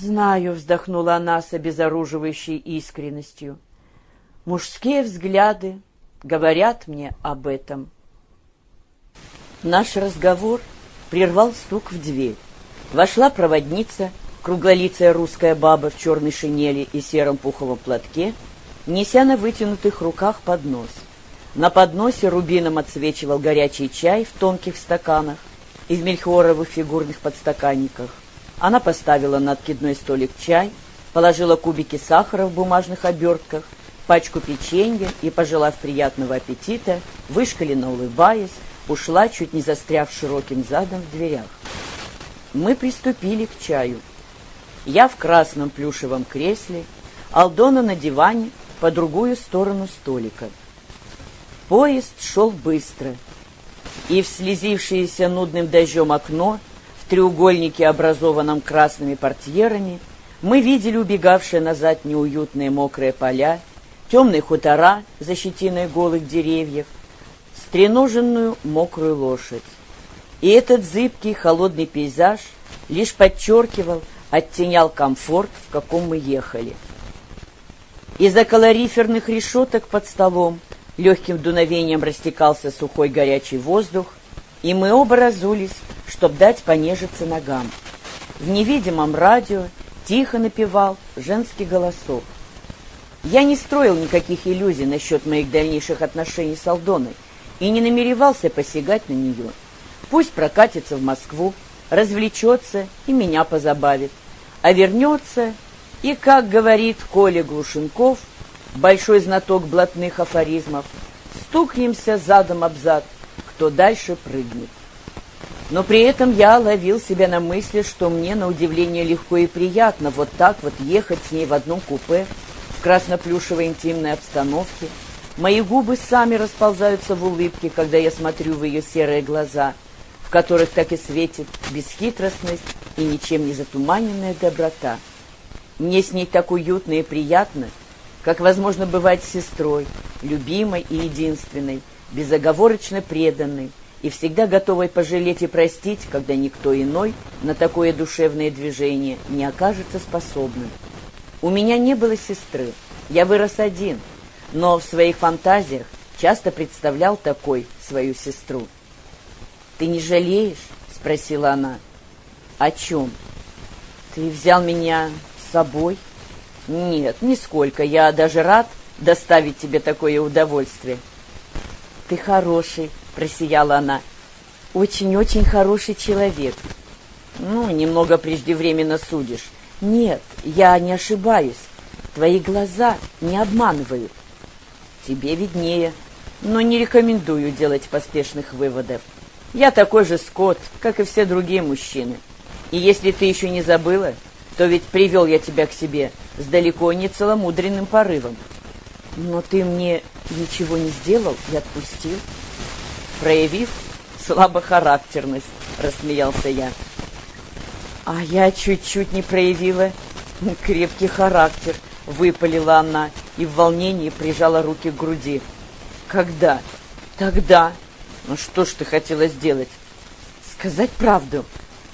Знаю, вздохнула она с обезоруживающей искренностью. Мужские взгляды говорят мне об этом. Наш разговор прервал стук в дверь. Вошла проводница, круглолицая русская баба в черной шинели и сером пуховом платке, неся на вытянутых руках поднос. На подносе рубином отсвечивал горячий чай в тонких стаканах и в мельхиоровых фигурных подстаканниках. Она поставила на откидной столик чай, положила кубики сахара в бумажных обертках, пачку печенья и, пожелав приятного аппетита, вышкаленно улыбаясь, ушла, чуть не застряв широким задом в дверях. Мы приступили к чаю. Я в красном плюшевом кресле, Алдона на диване по другую сторону столика. Поезд шел быстро, и в слезившееся нудным дождем окно, треугольнике, образованном красными портьерами, мы видели убегавшие назад неуютные мокрые поля, темные хутора за щетиной голых деревьев, стреноженную мокрую лошадь. И этот зыбкий холодный пейзаж лишь подчеркивал, оттенял комфорт, в каком мы ехали. Из-за калориферных решеток под столом легким дуновением растекался сухой горячий воздух, и мы оба разулись, чтобы дать понежиться ногам. В невидимом радио тихо напевал женский голосок. Я не строил никаких иллюзий насчет моих дальнейших отношений с Алдоной и не намеревался посягать на нее. Пусть прокатится в Москву, развлечется и меня позабавит, а вернется и, как говорит Коля Глушенков, большой знаток блатных афоризмов, стукнемся задом об зад, кто дальше прыгнет. Но при этом я ловил себя на мысли, что мне, на удивление, легко и приятно вот так вот ехать с ней в одном купе, в красноплюшевой интимной обстановке. Мои губы сами расползаются в улыбке, когда я смотрю в ее серые глаза, в которых так и светит бесхитростность и ничем не затуманенная доброта. Мне с ней так уютно и приятно, как возможно бывать сестрой, любимой и единственной, безоговорочно преданной и всегда готовой пожалеть и простить, когда никто иной на такое душевное движение не окажется способным. У меня не было сестры, я вырос один, но в своих фантазиях часто представлял такой свою сестру. «Ты не жалеешь?» — спросила она. «О чем? Ты взял меня с собой?» «Нет, нисколько. Я даже рад доставить тебе такое удовольствие». «Ты хороший», — просияла она. «Очень-очень хороший человек». «Ну, немного преждевременно судишь. Нет, я не ошибаюсь. Твои глаза не обманывают. Тебе виднее, но не рекомендую делать поспешных выводов. Я такой же скот, как и все другие мужчины. И если ты еще не забыла, то ведь привел я тебя к себе с далеко не целомудренным порывом. Но ты мне ничего не сделал и отпустил, проявив слабохарактерность, рассмеялся я. А я чуть-чуть не проявила крепкий характер, выпалила она и в волнении прижала руки к груди. Когда? Тогда. Ну что ж ты хотела сделать? Сказать правду.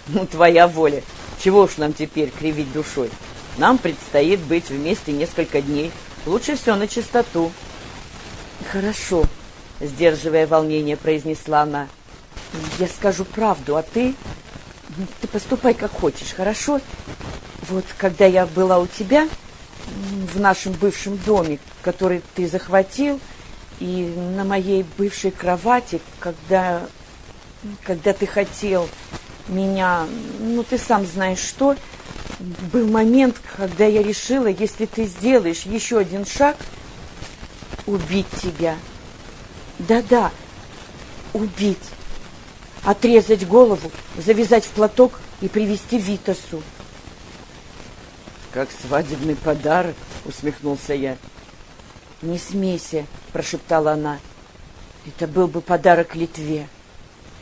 Ну, твоя воля. Чего уж нам теперь кривить душой? Нам предстоит быть вместе несколько дней. Лучше все на чистоту. Хорошо, сдерживая волнение, произнесла она. Я скажу правду, а ты ты поступай как хочешь, хорошо? Вот когда я была у тебя, в нашем бывшем доме, который ты захватил, и на моей бывшей кровати, когда, когда ты хотел меня, ну ты сам знаешь что, был момент, когда я решила, если ты сделаешь еще один шаг, убить тебя. Да-да, убить отрезать голову, завязать в платок и привезти Витасу. «Как свадебный подарок!» — усмехнулся я. «Не смейся!» — прошептала она. «Это был бы подарок Литве.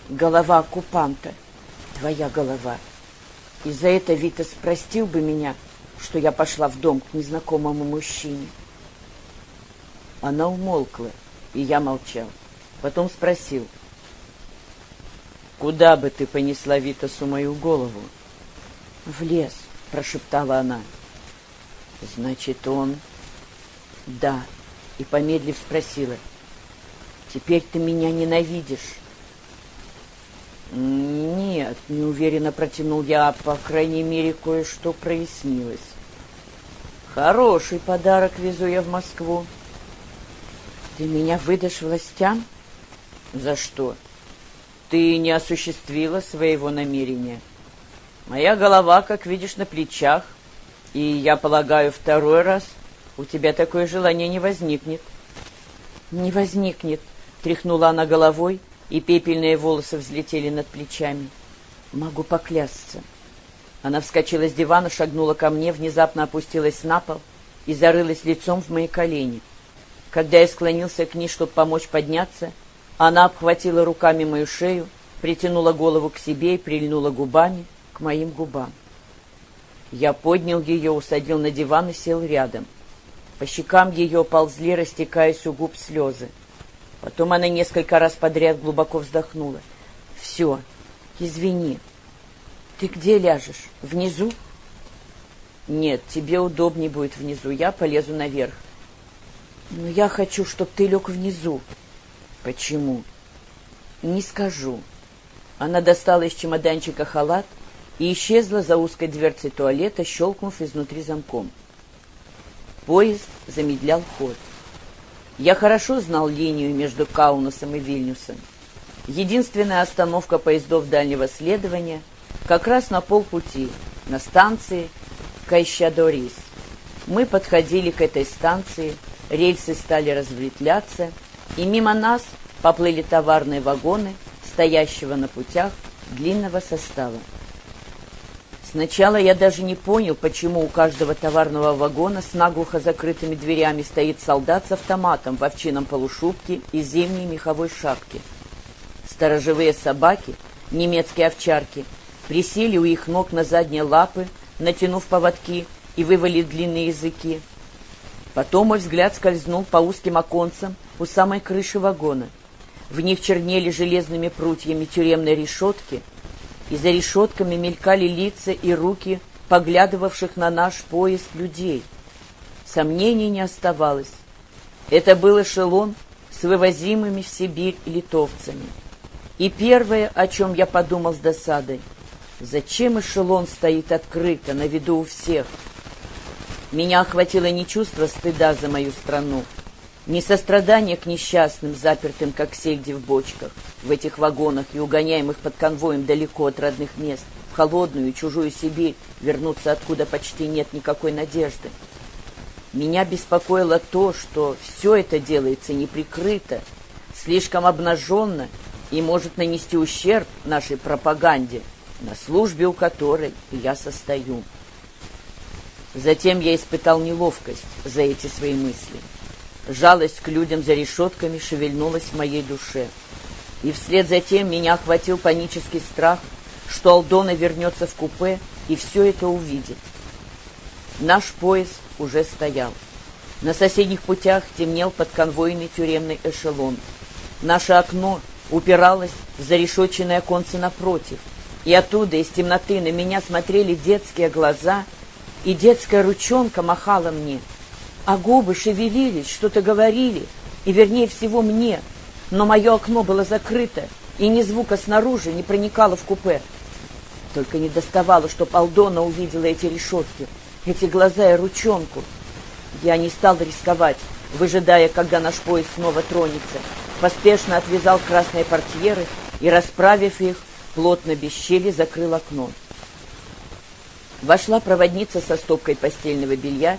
Голова оккупанта. Твоя голова. И за это Витас простил бы меня, что я пошла в дом к незнакомому мужчине». Она умолкла, и я молчал. Потом спросил — Куда бы ты понесла Витасу мою голову? В лес, прошептала она. «Значит, он...» «Да», и, помедлив, спросила. «Теперь ты меня ненавидишь?» «Нет», — неуверенно протянул я, по крайней мере, кое-что прояснилось. «Хороший подарок везу я в Москву». «Ты меня выдашь властям?» «За что?» «Ты не осуществила своего намерения. Моя голова, как видишь, на плечах, и, я полагаю, второй раз у тебя такое желание не возникнет». «Не возникнет», — тряхнула она головой, — и пепельные волосы взлетели над плечами. Могу поклясться. Она вскочила с дивана, шагнула ко мне, внезапно опустилась на пол и зарылась лицом в мои колени. Когда я склонился к ней, чтобы помочь подняться, она обхватила руками мою шею, притянула голову к себе и прильнула губами к моим губам. Я поднял ее, усадил на диван и сел рядом. По щекам ее ползли, растекаясь у губ слезы. Потом она несколько раз подряд глубоко вздохнула. «Все, извини. Ты где ляжешь? Внизу?» «Нет, тебе удобнее будет внизу. Я полезу наверх». «Но я хочу, чтобы ты лег внизу». «Почему?» «Не скажу». Она достала из чемоданчика халат и исчезла за узкой дверцей туалета, щелкнув изнутри замком. Поезд замедлял ход. Я хорошо знал линию между Каунасом и Вильнюсом. Единственная остановка поездов дальнего следования как раз на полпути, на станции Кайщадорис. Мы подходили к этой станции, рельсы стали разветвляться, и мимо нас поплыли товарные вагоны, стоящего на путях длинного состава. Сначала я даже не понял, почему у каждого товарного вагона с наглухо закрытыми дверями стоит солдат с автоматом в овчином полушубке и зимней меховой шапке. Сторожевые собаки, немецкие овчарки, присели у их ног на задние лапы, натянув поводки и вывалив длинные языки. Потом мой взгляд скользнул по узким оконцам у самой крыши вагона. В них чернели железными прутьями тюремной решетки — и за решетками мелькали лица и руки поглядывавших на наш поезд людей. Сомнений не оставалось. Это был эшелон с вывозимыми в Сибирь литовцами. И первое, о чем я подумал с досадой, зачем эшелон стоит открыто, на виду у всех? Меня охватило не чувство стыда за мою страну, не сострадание к несчастным, запертым, как сельди в бочках, в этих вагонах и угоняемых под конвоем далеко от родных мест, в холодную и чужую Сибирь, вернуться откуда почти нет никакой надежды. Меня беспокоило то, что все это делается неприкрыто, слишком обнаженно и может нанести ущерб нашей пропаганде, на службе у которой я состою. Затем я испытал неловкость за эти свои мысли. Жалость к людям за решетками шевельнулась в моей душе. И вслед за тем меня охватил панический страх, что Алдона вернется в купе и все это увидит. Наш поезд уже стоял. На соседних путях темнел подконвойный тюремный эшелон. Наше окно упиралось в зарешоченное оконце напротив, и оттуда из темноты на меня смотрели детские глаза, и детская ручонка махала мне — а губы шевелились, что-то говорили, и вернее всего мне, но мое окно было закрыто, и ни звука снаружи не проникало в купе. Только не доставало, чтоб Алдона увидела эти решетки, эти глаза и ручонку. Я не стал рисковать, выжидая, когда наш поезд снова тронется. Поспешно отвязал красные портьеры и, расправив их, плотно без щели закрыл окно. Вошла проводница со стопкой постельного белья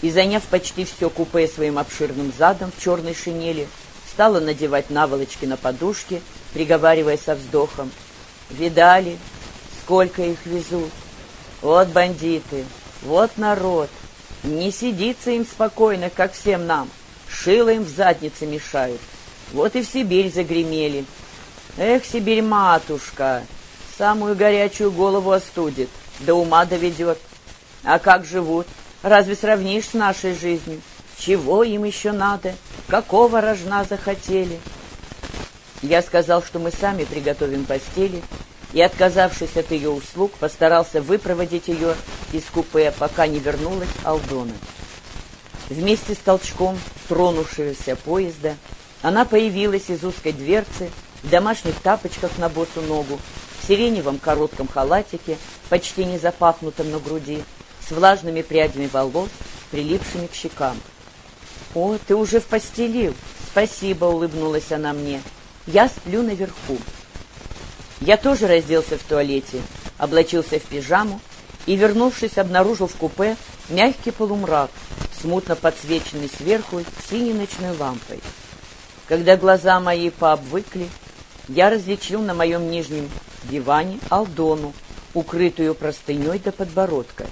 и, заняв почти все купе своим обширным задом в черной шинели, стала надевать наволочки на подушки, приговаривая со вздохом. «Видали, сколько их везут? Вот бандиты, вот народ. Не сидится им спокойно, как всем нам. Шило им в заднице мешают. Вот и в Сибирь загремели. Эх, Сибирь, матушка, самую горячую голову остудит, до ума доведет. А как живут?» Разве сравнишь с нашей жизнью? Чего им еще надо? Какого рожна захотели? Я сказал, что мы сами приготовим постели, и, отказавшись от ее услуг, постарался выпроводить ее из купе, пока не вернулась Алдона. Вместе с толчком тронувшегося поезда она появилась из узкой дверцы в домашних тапочках на босу ногу, сиреневом коротком халатике, почти не запахнутом на груди, с влажными прядями волос, прилипшими к щекам. «О, ты уже в постелил! Спасибо!» — улыбнулась она мне. «Я сплю наверху». Я тоже разделся в туалете, облачился в пижаму и, вернувшись, обнаружил в купе мягкий полумрак, смутно подсвеченный сверху синей ночной лампой. Когда глаза мои пообвыкли, я различил на моем нижнем диване Алдону, укрытую простыней до подбородка.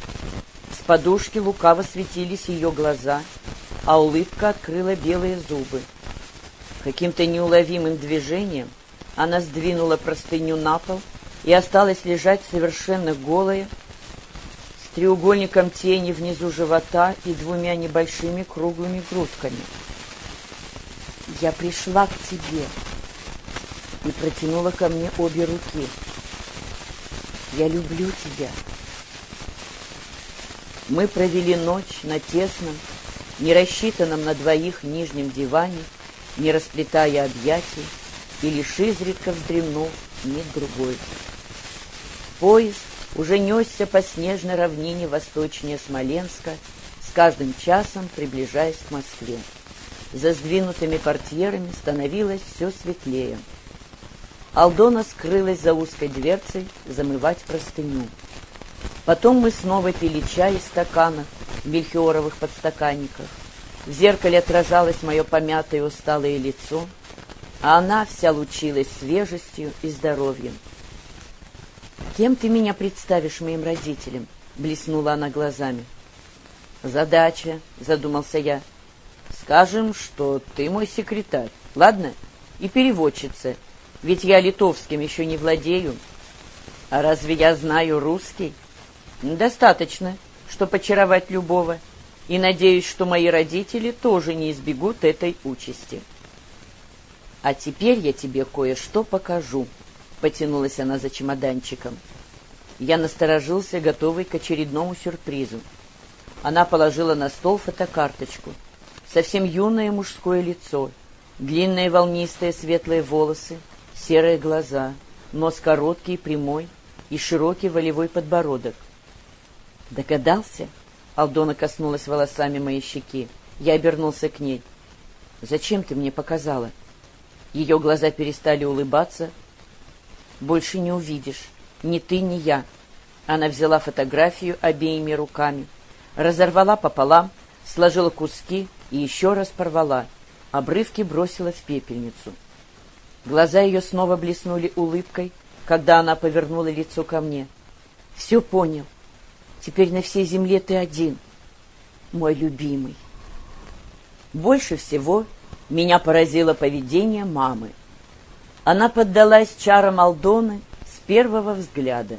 С подушки лукаво светились ее глаза, а улыбка открыла белые зубы. Каким-то неуловимым движением она сдвинула простыню на пол и осталась лежать совершенно голая, с треугольником тени внизу живота и двумя небольшими круглыми грудками. «Я пришла к тебе», и протянула ко мне обе руки. «Я люблю тебя». Мы провели ночь на тесном, не рассчитанном на двоих нижнем диване, не расплетая объятий, и лишь изредка вздремнув миг другой. Поезд уже несся по снежной равнине восточнее Смоленска, с каждым часом приближаясь к Москве. За сдвинутыми портьерами становилось все светлее. Алдона скрылась за узкой дверцей замывать простыню. Потом мы снова пили чай из стакана в мельхиоровых подстаканниках. В зеркале отражалось мое помятое и усталое лицо, а она вся лучилась свежестью и здоровьем. «Кем ты меня представишь моим родителям?» — блеснула она глазами. «Задача», — задумался я. «Скажем, что ты мой секретарь, ладно? И переводчица, ведь я литовским еще не владею. А разве я знаю русский? Достаточно, чтобы очаровать любого. И надеюсь, что мои родители тоже не избегут этой участи. А теперь я тебе кое-что покажу. Потянулась она за чемоданчиком. Я насторожился, готовый к очередному сюрпризу. Она положила на стол фотокарточку. Совсем юное мужское лицо, длинные волнистые светлые волосы, серые глаза, нос короткий, прямой и широкий волевой подбородок. «Догадался?» — Алдона коснулась волосами моей щеки. Я обернулся к ней. «Зачем ты мне показала?» Ее глаза перестали улыбаться. «Больше не увидишь. Ни ты, ни я». Она взяла фотографию обеими руками, разорвала пополам, сложила куски и еще раз порвала. Обрывки бросила в пепельницу. Глаза ее снова блеснули улыбкой, когда она повернула лицо ко мне. «Все понял. Теперь на всей земле ты один, мой любимый». Больше всего меня поразило поведение мамы. Она поддалась чарам Алдоны с первого взгляда.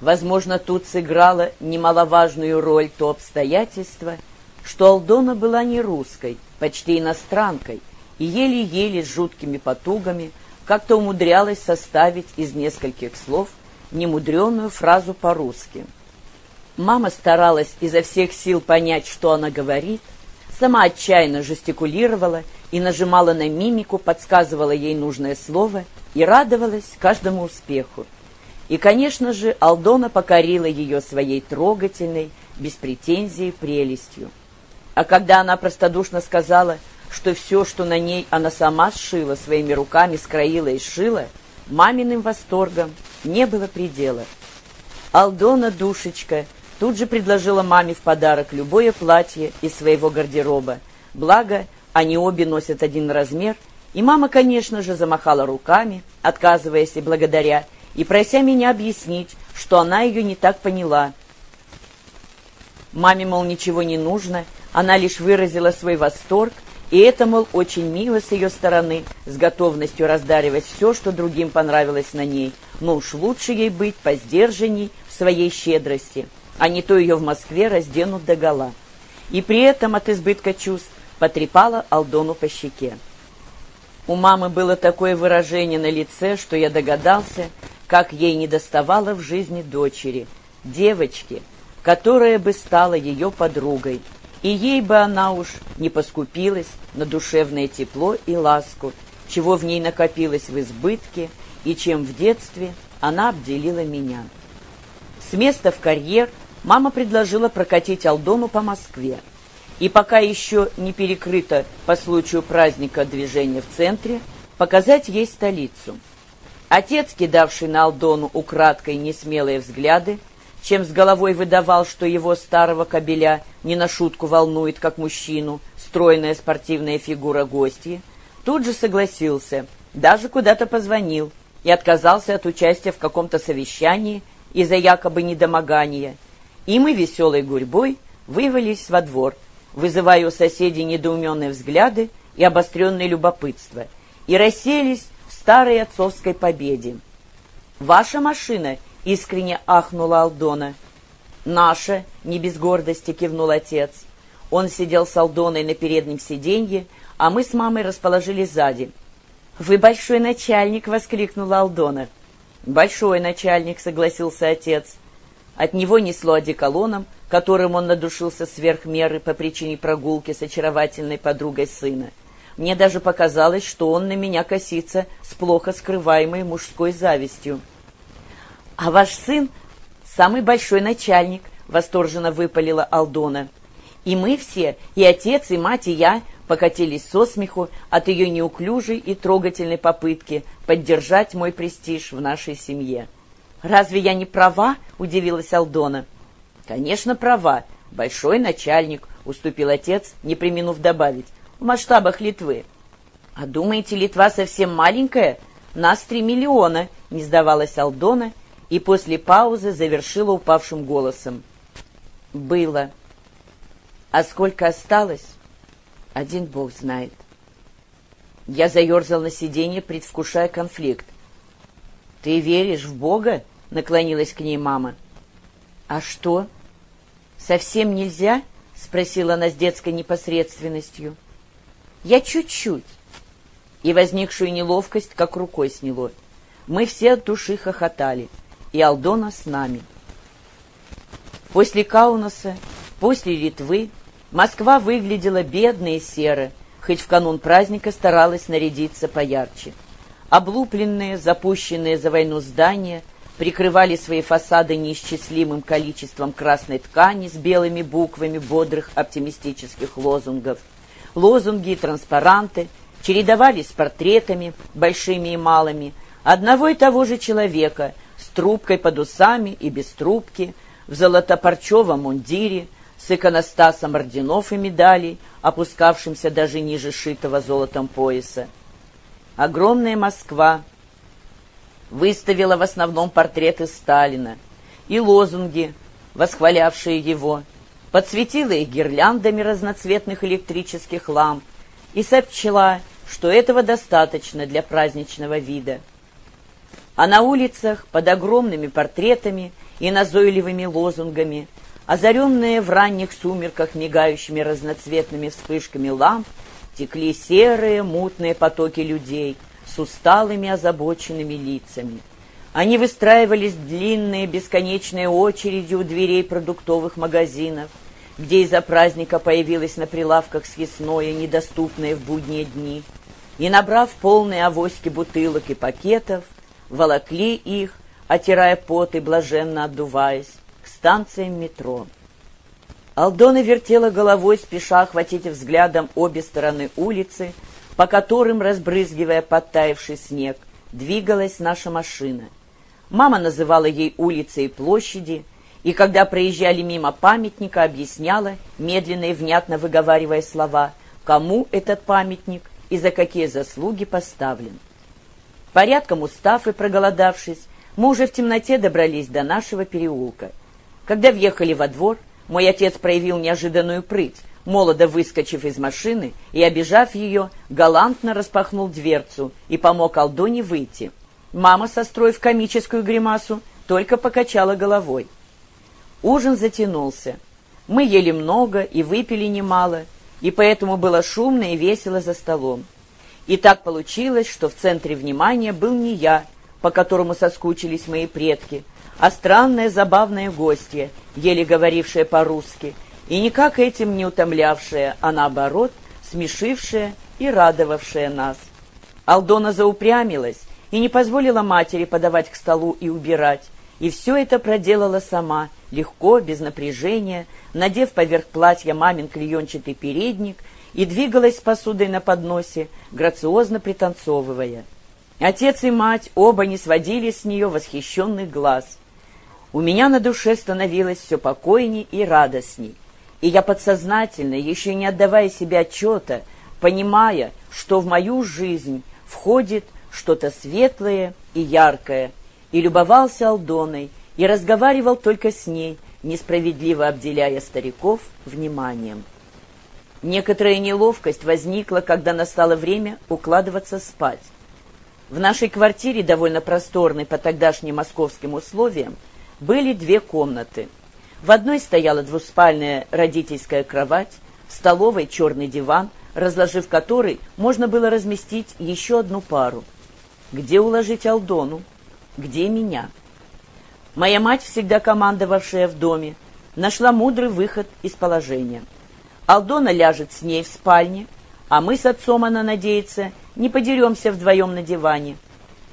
Возможно, тут сыграло немаловажную роль то обстоятельство, что Алдона была не русской, почти иностранкой – и еле-еле с жуткими потугами как-то умудрялась составить из нескольких слов немудреную фразу по-русски. Мама старалась изо всех сил понять, что она говорит, сама отчаянно жестикулировала и нажимала на мимику, подсказывала ей нужное слово и радовалась каждому успеху. И, конечно же, Алдона покорила ее своей трогательной, без претензий, прелестью. А когда она простодушно сказала – что все, что на ней она сама сшила, своими руками скроила и сшила, маминым восторгом не было предела. Алдона, душечка, тут же предложила маме в подарок любое платье из своего гардероба, благо они обе носят один размер, и мама, конечно же, замахала руками, отказываясь и благодаря, и прося меня объяснить, что она ее не так поняла. Маме, мол, ничего не нужно, она лишь выразила свой восторг и это, мол, очень мило с ее стороны, с готовностью раздаривать все, что другим понравилось на ней. Но уж лучше ей быть посдержанней в своей щедрости, а не то ее в Москве разденут догола. И при этом от избытка чувств потрепала Алдону по щеке. У мамы было такое выражение на лице, что я догадался, как ей недоставало в жизни дочери, девочки, которая бы стала ее подругой, и ей бы она уж не поскупилась на душевное тепло и ласку, чего в ней накопилось в избытке и чем в детстве она обделила меня. С места в карьер мама предложила прокатить Алдону по Москве. И пока еще не перекрыто по случаю праздника движения в центре, показать ей столицу. Отец, кидавший на Алдону украдкой несмелые взгляды, чем с головой выдавал, что его старого кобеля не на шутку волнует, как мужчину, стройная спортивная фигура гостья, тут же согласился, даже куда-то позвонил и отказался от участия в каком-то совещании из-за якобы недомогания. И мы веселой гурьбой вывалились во двор, вызывая у соседей недоуменные взгляды и обостренное любопытство, и расселись в старой отцовской победе. «Ваша машина!» — искренне ахнула Алдона. «Наша!» — не без гордости кивнул отец. Он сидел с Алдоной на переднем сиденье, а мы с мамой расположились сзади. «Вы большой начальник!» — воскликнула Алдона. «Большой начальник!» — согласился отец. От него несло одеколоном, которым он надушился сверх меры по причине прогулки с очаровательной подругой сына. Мне даже показалось, что он на меня косится с плохо скрываемой мужской завистью. «А ваш сын — самый большой начальник», — восторженно выпалила Алдона. «И мы все, и отец, и мать, и я, покатились со смеху от ее неуклюжей и трогательной попытки поддержать мой престиж в нашей семье». «Разве я не права?» — удивилась Алдона. «Конечно, права. Большой начальник», — уступил отец, не применув добавить, — «в масштабах Литвы». «А думаете, Литва совсем маленькая? Нас три миллиона», — не сдавалась Алдона, и после паузы завершила упавшим голосом. «Было. А сколько осталось, один бог знает». Я заерзал на сиденье, предвкушая конфликт. «Ты веришь в Бога?» наклонилась к ней мама. «А что? Совсем нельзя?» — спросила она с детской непосредственностью. «Я чуть-чуть». И возникшую неловкость как рукой сняло. Мы все от души хохотали, и Алдона с нами. После Каунаса, после Литвы, Москва выглядела бедно и серо, хоть в канун праздника старалась нарядиться поярче. Облупленные, запущенные за войну здания — прикрывали свои фасады неисчислимым количеством красной ткани с белыми буквами бодрых оптимистических лозунгов. Лозунги и транспаранты чередовались с портретами, большими и малыми, одного и того же человека с трубкой под усами и без трубки, в золотопарчевом мундире, с иконостасом орденов и медалей, опускавшимся даже ниже шитого золотом пояса. Огромная Москва выставила в основном портреты Сталина и лозунги, восхвалявшие его, подсветила их гирляндами разноцветных электрических ламп и сообщила, что этого достаточно для праздничного вида. А на улицах под огромными портретами и назойливыми лозунгами, озаренные в ранних сумерках мигающими разноцветными вспышками ламп, текли серые мутные потоки людей — с усталыми озабоченными лицами. Они выстраивались длинные бесконечные очереди у дверей продуктовых магазинов, где из-за праздника появилось на прилавках съестное, недоступное в будние дни, и, набрав полные авоськи бутылок и пакетов, волокли их, отирая пот и блаженно отдуваясь, к станциям метро. Алдона вертела головой, спеша охватить взглядом обе стороны улицы, по которым, разбрызгивая подтаявший снег, двигалась наша машина. Мама называла ей улицы и площади, и когда проезжали мимо памятника, объясняла, медленно и внятно выговаривая слова, кому этот памятник и за какие заслуги поставлен. Порядком устав и проголодавшись, мы уже в темноте добрались до нашего переулка. Когда въехали во двор, мой отец проявил неожиданную прыть, молодо выскочив из машины и, обижав ее, галантно распахнул дверцу и помог Алдоне выйти. Мама, состроив комическую гримасу, только покачала головой. Ужин затянулся. Мы ели много и выпили немало, и поэтому было шумно и весело за столом. И так получилось, что в центре внимания был не я, по которому соскучились мои предки, а странное забавное гостье, еле говорившее по-русски, и никак этим не утомлявшее, а наоборот, смешившее и радовавшее нас. Алдона заупрямилась и не позволила матери подавать к столу и убирать, и все это проделала сама, легко, без напряжения, надев поверх платья мамин клеенчатый передник и двигалась посудой на подносе, грациозно пританцовывая. Отец и мать оба не сводили с нее восхищенных глаз. У меня на душе становилось все покойней и радостней, и я подсознательно, еще не отдавая себе отчета, понимая, что в мою жизнь входит что-то светлое и яркое, и любовался Алдоной, и разговаривал только с ней, несправедливо обделяя стариков вниманием. Некоторая неловкость возникла, когда настало время укладываться спать. В нашей квартире, довольно просторной по тогдашним московским условиям, были две комнаты. В одной стояла двуспальная родительская кровать, в столовой черный диван, разложив который, можно было разместить еще одну пару. Где уложить Алдону? Где меня? Моя мать, всегда командовавшая в доме, нашла мудрый выход из положения. Алдона ляжет с ней в спальне, а мы с отцом, она надеется, не подеремся вдвоем на диване.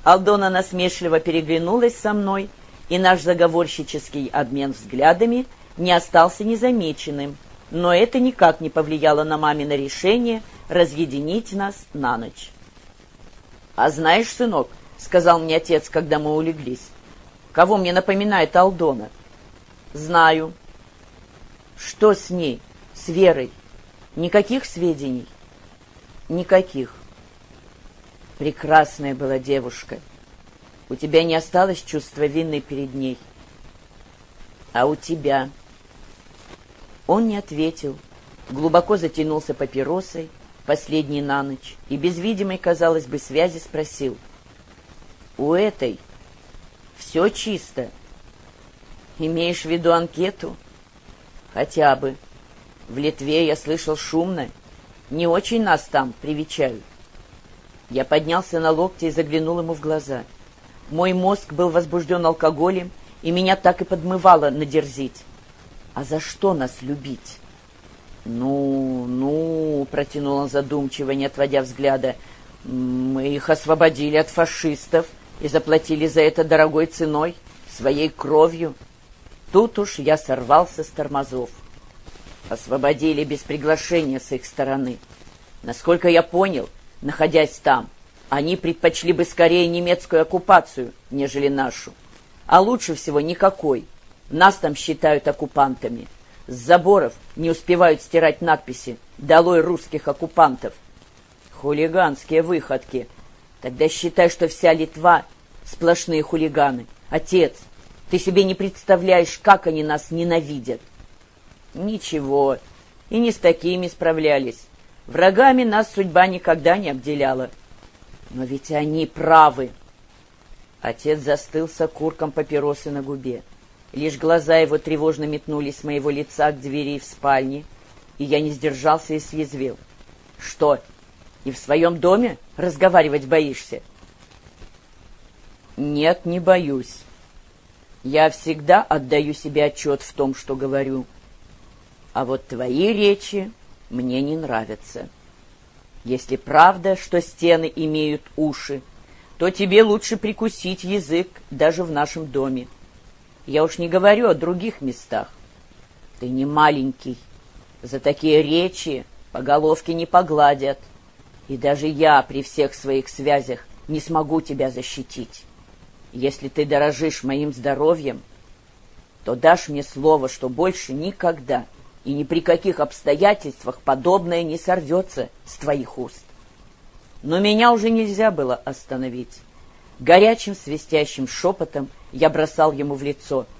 Алдона насмешливо переглянулась со мной, и наш заговорщический обмен взглядами не остался незамеченным, но это никак не повлияло на мамино решение разъединить нас на ночь. «А знаешь, сынок, — сказал мне отец, когда мы улеглись, Кого мне напоминает Алдона? Знаю. Что с ней? С Верой? Никаких сведений? Никаких. Прекрасная была девушка. У тебя не осталось чувства вины перед ней. А у тебя? Он не ответил, глубоко затянулся папиросой, последний на ночь, и без видимой, казалось бы, связи спросил. У этой все чисто. Имеешь в виду анкету? Хотя бы. В Литве я слышал шумно. Не очень нас там привечают. Я поднялся на локти и заглянул ему в глаза. Мой мозг был возбужден алкоголем, и меня так и подмывало надерзить. А за что нас любить? Ну, ну, протянул он задумчиво, не отводя взгляда. Мы их освободили от фашистов и заплатили за это дорогой ценой, своей кровью. Тут уж я сорвался с тормозов. Освободили без приглашения с их стороны. Насколько я понял, находясь там, они предпочли бы скорее немецкую оккупацию, нежели нашу. А лучше всего никакой. Нас там считают оккупантами. С заборов не успевают стирать надписи «Долой русских оккупантов». Хулиганские выходки — Тогда считай, что вся Литва — сплошные хулиганы. Отец, ты себе не представляешь, как они нас ненавидят. Ничего, и не с такими справлялись. Врагами нас судьба никогда не обделяла. Но ведь они правы. Отец застыл с окурком папиросы на губе. Лишь глаза его тревожно метнулись с моего лица к двери в спальне, и я не сдержался и съязвил. «Что, и в своем доме разговаривать боишься? Нет, не боюсь. Я всегда отдаю себе отчет в том, что говорю. А вот твои речи мне не нравятся. Если правда, что стены имеют уши, то тебе лучше прикусить язык даже в нашем доме. Я уж не говорю о других местах. Ты не маленький. За такие речи по головке не погладят. И даже я при всех своих связях не смогу тебя защитить. Если ты дорожишь моим здоровьем, то дашь мне слово, что больше никогда и ни при каких обстоятельствах подобное не сорвется с твоих уст. Но меня уже нельзя было остановить. Горячим свистящим шепотом я бросал ему в лицо —